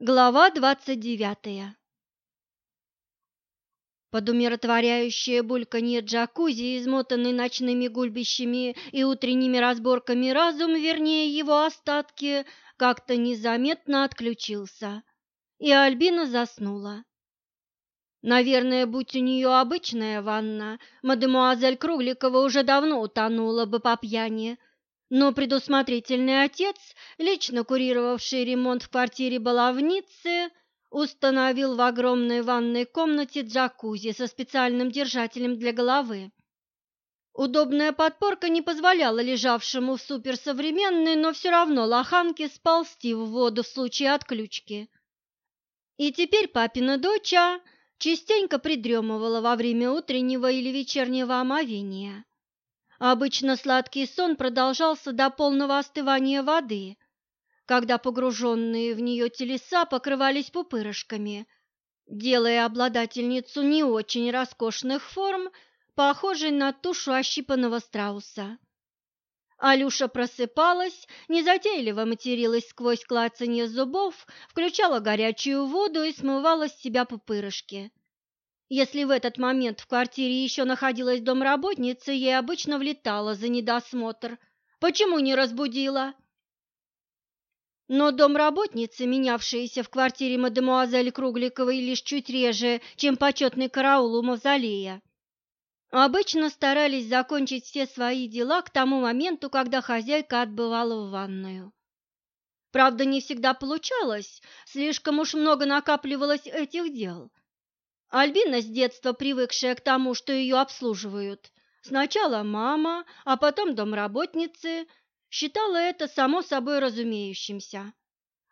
Глава двадцать девятая. Под умиротворяющее бульканье джакузи, измотанный ночными гульбищами и утренними разборками разум, вернее его остатки, как-то незаметно отключился, и Альбина заснула. Наверное, будь у нее обычная ванна, мадемуазель Кругликова уже давно утонула бы по пьяни, но предусмотрительный отец, лично курировавший ремонт в квартире баловницы, установил в огромной ванной комнате джакузи со специальным держателем для головы. Удобная подпорка не позволяла лежавшему в суперсовременной, но все равно лоханке сползти в воду в случае отключки. И теперь папина доча частенько придремывала во время утреннего или вечернего омовения. Обычно сладкий сон продолжался до полного остывания воды, когда погруженные в нее телеса покрывались пупырышками, делая обладательницу не очень роскошных форм, похожей на тушу ощипанного страуса. Алюша просыпалась, незатейливо материлась сквозь клацанье зубов, включала горячую воду и смывала с себя пупырышки. Если в этот момент в квартире еще находилась домработница, ей обычно влетала за недосмотр. Почему не разбудила? Но домработницы, менявшиеся в квартире мадемуазель Кругликовой лишь чуть реже, чем почетный караул у мавзолея, обычно старались закончить все свои дела к тому моменту, когда хозяйка отбывала в ванную. Правда, не всегда получалось, слишком уж много накапливалось этих дел. Альбина с детства привыкшая к тому, что ее обслуживают, сначала мама, а потом домработницы, считала это само собой разумеющимся,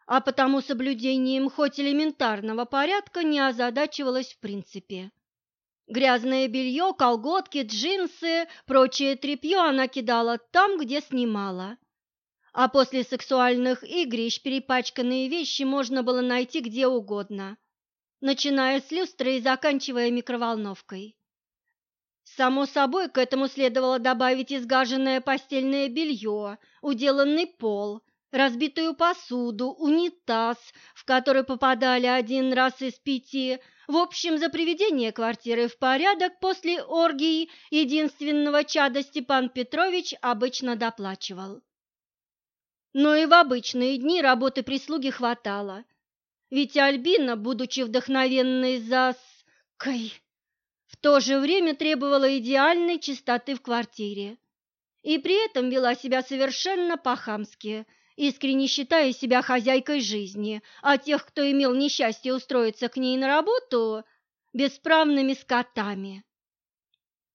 а потому соблюдением хоть элементарного порядка не озадачивалась в принципе. Грязное белье, колготки, джинсы, прочее тряпье она кидала там, где снимала. А после сексуальных игрищ перепачканные вещи можно было найти где угодно – начиная с люстры и заканчивая микроволновкой. Само собой, к этому следовало добавить изгаженное постельное белье, уделанный пол, разбитую посуду, унитаз, в который попадали один раз из пяти. В общем, за приведение квартиры в порядок после оргии единственного чада Степан Петрович обычно доплачивал. Но и в обычные дни работы прислуги хватало – ведь Альбина, будучи вдохновенной заской, в то же время требовала идеальной чистоты в квартире и при этом вела себя совершенно по-хамски, искренне считая себя хозяйкой жизни, а тех, кто имел несчастье устроиться к ней на работу, бесправными скотами.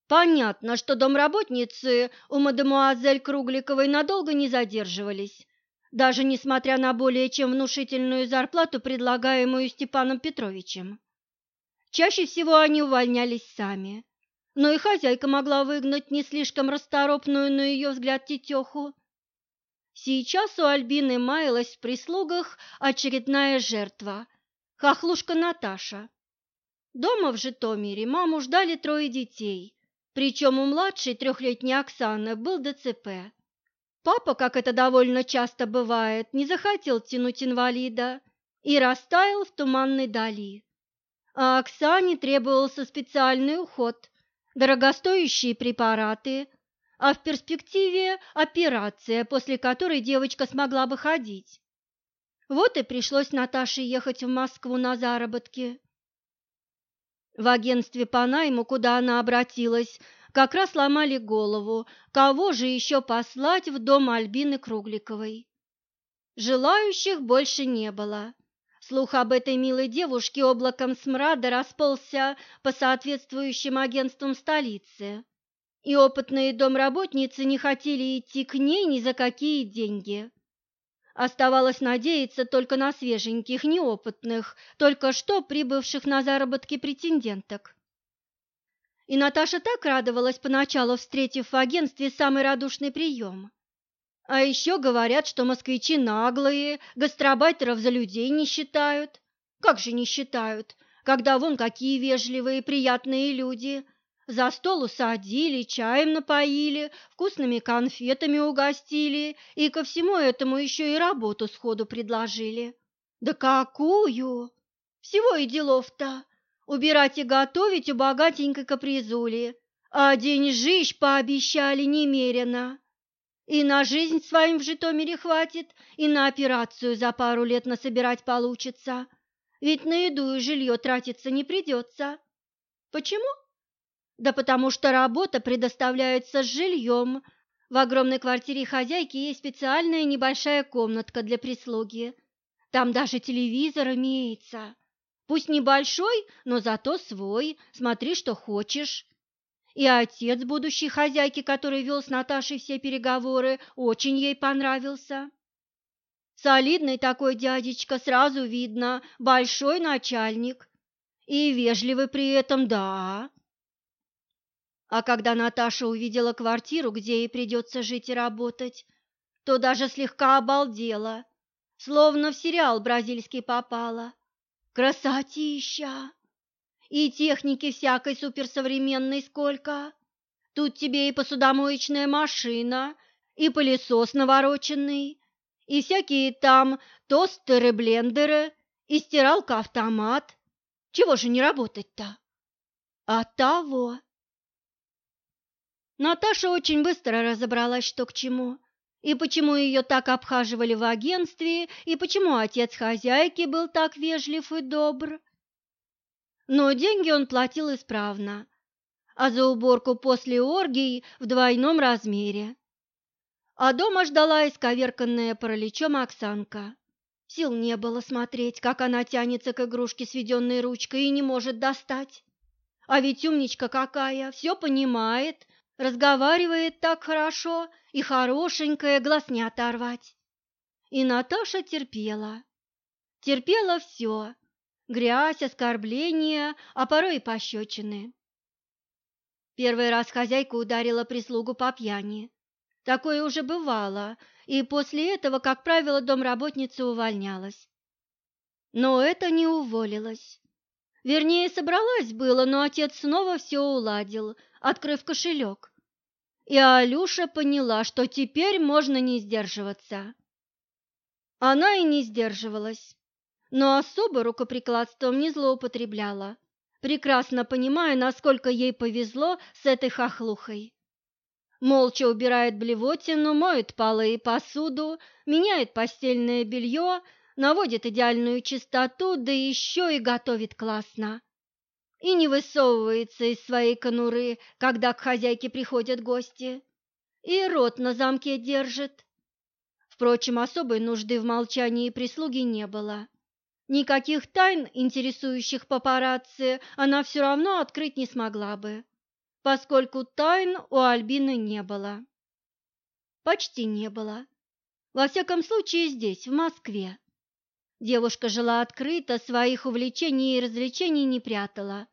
Понятно, что домработницы у мадемуазель Кругликовой надолго не задерживались, даже несмотря на более чем внушительную зарплату, предлагаемую Степаном Петровичем. Чаще всего они увольнялись сами, но и хозяйка могла выгнать не слишком расторопную, на ее взгляд, тетеху. Сейчас у Альбины маялась в прислугах очередная жертва – хохлушка Наташа. Дома в Житомире маму ждали трое детей, причем у младшей трехлетней Оксаны был ДЦП. Папа, как это довольно часто бывает, не захотел тянуть инвалида и растаял в туманной дали. А Оксане требовался специальный уход, дорогостоящие препараты, а в перспективе операция, после которой девочка смогла бы ходить. Вот и пришлось Наташе ехать в Москву на заработки. В агентстве по найму, куда она обратилась, как раз ломали голову, кого же еще послать в дом Альбины Кругликовой. Желающих больше не было. Слух об этой милой девушке облаком смрада расползся по соответствующим агентствам столицы, и опытные домработницы не хотели идти к ней ни за какие деньги. Оставалось надеяться только на свеженьких, неопытных, только что прибывших на заработки претенденток. И Наташа так радовалась поначалу, встретив в агентстве самый радушный прием. А еще говорят, что москвичи наглые, гастробайтеров за людей не считают. Как же не считают, когда вон какие вежливые, приятные люди. За стол усадили, чаем напоили, вкусными конфетами угостили и ко всему этому еще и работу сходу предложили. Да какую? Всего и делов-то. Убирать и готовить у богатенькой капризули, а деньжищ пообещали немерено. И на жизнь своим в Житомире хватит, и на операцию за пару лет насобирать получится. Ведь на еду и жилье тратиться не придется. Почему? Да потому что работа предоставляется с жильем. В огромной квартире хозяйки есть специальная небольшая комнатка для прислуги. Там даже телевизор имеется. Пусть небольшой, но зато свой, смотри, что хочешь. И отец будущей хозяйки, который вел с Наташей все переговоры, очень ей понравился. Солидный такой дядечка, сразу видно, большой начальник. И вежливый при этом, да. А когда Наташа увидела квартиру, где ей придется жить и работать, то даже слегка обалдела, словно в сериал бразильский попала. Красотища! И техники всякой суперсовременной сколько. Тут тебе и посудомоечная машина, и пылесос навороченный, и всякие там тостеры-блендеры, и стиралка-автомат. Чего же не работать-то? А того. Наташа очень быстро разобралась, что к чему, и почему ее так обхаживали в агентстве, и почему отец хозяйки был так вежлив и добр но деньги он платил исправно, а за уборку после оргий в двойном размере. А дома ждала исковерканная параличом Оксанка. Сил не было смотреть, как она тянется к игрушке сведенной ручкой и не может достать. А ведь умничка какая, все понимает, разговаривает так хорошо и хорошенькая, глаз не оторвать. И Наташа терпела. Терпела все, грязь, оскорбления, а порой и пощечины. Первый раз хозяйка ударила прислугу по пьяни. Такое уже бывало, и после этого, как правило, домработница увольнялась. Но это не уволилась. Вернее, собралась было, но отец снова все уладил, открыв кошелек. И Алюша поняла, что теперь можно не сдерживаться. Она и не сдерживалась но особо рукоприкладством не злоупотребляла, прекрасно понимая, насколько ей повезло с этой хохлухой. Молча убирает блевотину, моет полы и посуду, меняет постельное белье, наводит идеальную чистоту, да еще и готовит классно. И не высовывается из своей конуры, когда к хозяйке приходят гости, и рот на замке держит. Впрочем, особой нужды в молчании прислуги не было. Никаких тайн, интересующих папарацци, она все равно открыть не смогла бы, поскольку тайн у Альбины не было. Почти не было. Во всяком случае здесь, в Москве. Девушка жила открыто, своих увлечений и развлечений не прятала.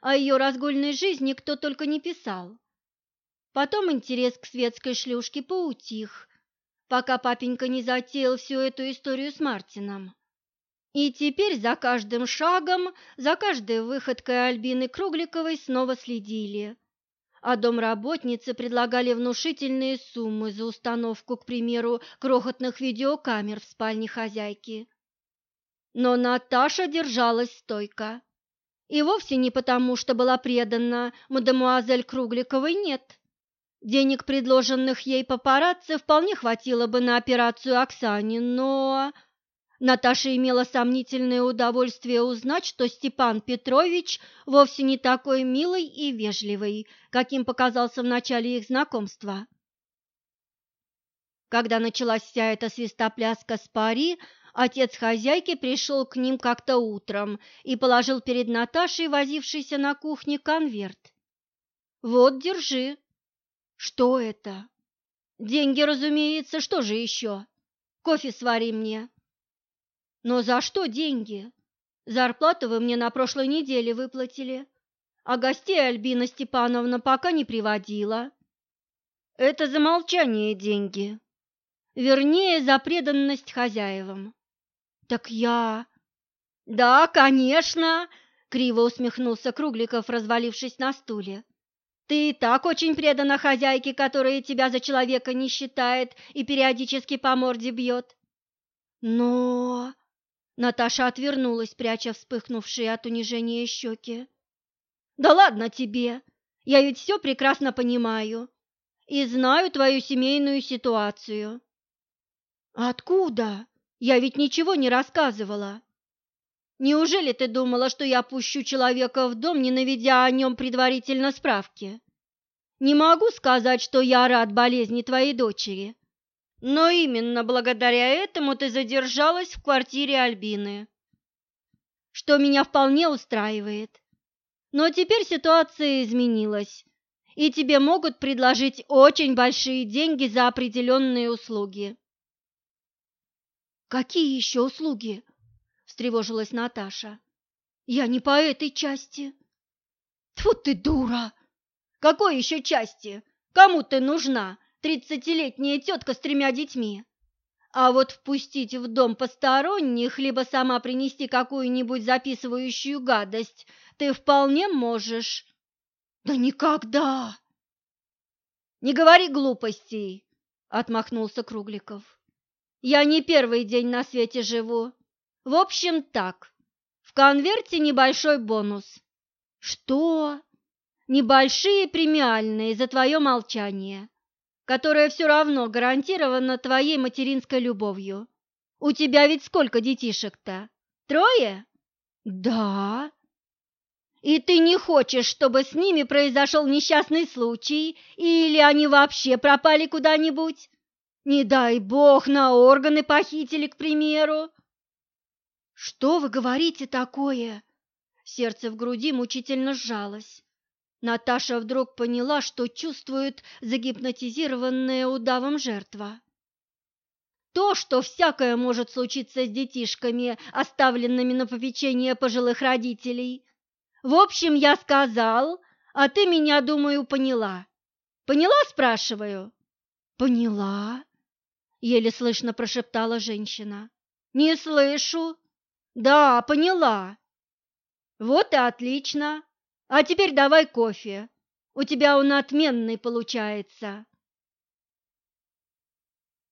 О ее разгульной жизни кто только не писал. Потом интерес к светской шлюшке поутих, пока папенька не затеял всю эту историю с Мартином. И теперь за каждым шагом, за каждой выходкой Альбины Кругликовой снова следили. А домработницы предлагали внушительные суммы за установку, к примеру, крохотных видеокамер в спальне хозяйки. Но Наташа держалась стойко. И вовсе не потому, что была предана мадемуазель Кругликовой, нет. Денег, предложенных ей папарацци, вполне хватило бы на операцию Оксане, но Наташа имела сомнительное удовольствие узнать, что Степан Петрович вовсе не такой милый и вежливый, каким показался в начале их знакомства. Когда началась вся эта свистопляска с пари, отец хозяйки пришел к ним как-то утром и положил перед Наташей, возившейся на кухне, конверт. «Вот, держи». «Что это?» «Деньги, разумеется, что же еще? Кофе свари мне». Но за что деньги? Зарплату вы мне на прошлой неделе выплатили, а гостей Альбина Степановна пока не приводила. Это за молчание деньги. Вернее, за преданность хозяевам. Так я... Да, конечно, криво усмехнулся Кругликов, развалившись на стуле. Ты и так очень предана хозяйке, которая тебя за человека не считает и периодически по морде бьет. Но... Наташа отвернулась, пряча вспыхнувшие от унижения щеки. «Да ладно тебе! Я ведь все прекрасно понимаю и знаю твою семейную ситуацию». «Откуда? Я ведь ничего не рассказывала». «Неужели ты думала, что я пущу человека в дом, не наведя о нем предварительно справки?» «Не могу сказать, что я рад болезни твоей дочери, но именно благодаря этому ты задержалась в квартире Альбины, что меня вполне устраивает. Но теперь ситуация изменилась, и тебе могут предложить очень большие деньги за определенные услуги. Какие еще услуги? встревожилась Наташа. Я не по этой части. Тьфу ты дура! Какой еще части? Кому ты нужна? тридцатилетняя тетка с тремя детьми. А вот впустить в дом посторонних, либо сама принести какую-нибудь записывающую гадость ты вполне можешь. Да никогда! Не говори глупостей, отмахнулся Кругликов. Я не первый день на свете живу. В общем, так. В конверте небольшой бонус. Что? Небольшие премиальные за твое молчание которая все равно гарантирована твоей материнской любовью. У тебя ведь сколько детишек-то? Трое? Да. И ты не хочешь, чтобы с ними произошел несчастный случай, или они вообще пропали куда-нибудь? Не дай бог, на органы похитили, к примеру. Что вы говорите такое? Сердце в груди мучительно сжалось. Наташа вдруг поняла, что чувствует загипнотизированная удавом жертва. То, что всякое может случиться с детишками, оставленными на попечение пожилых родителей. В общем, я сказал, а ты меня, думаю, поняла. Поняла, спрашиваю? Поняла, еле слышно прошептала женщина. Не слышу. Да, поняла. Вот и отлично. А теперь давай кофе. У тебя он отменный получается.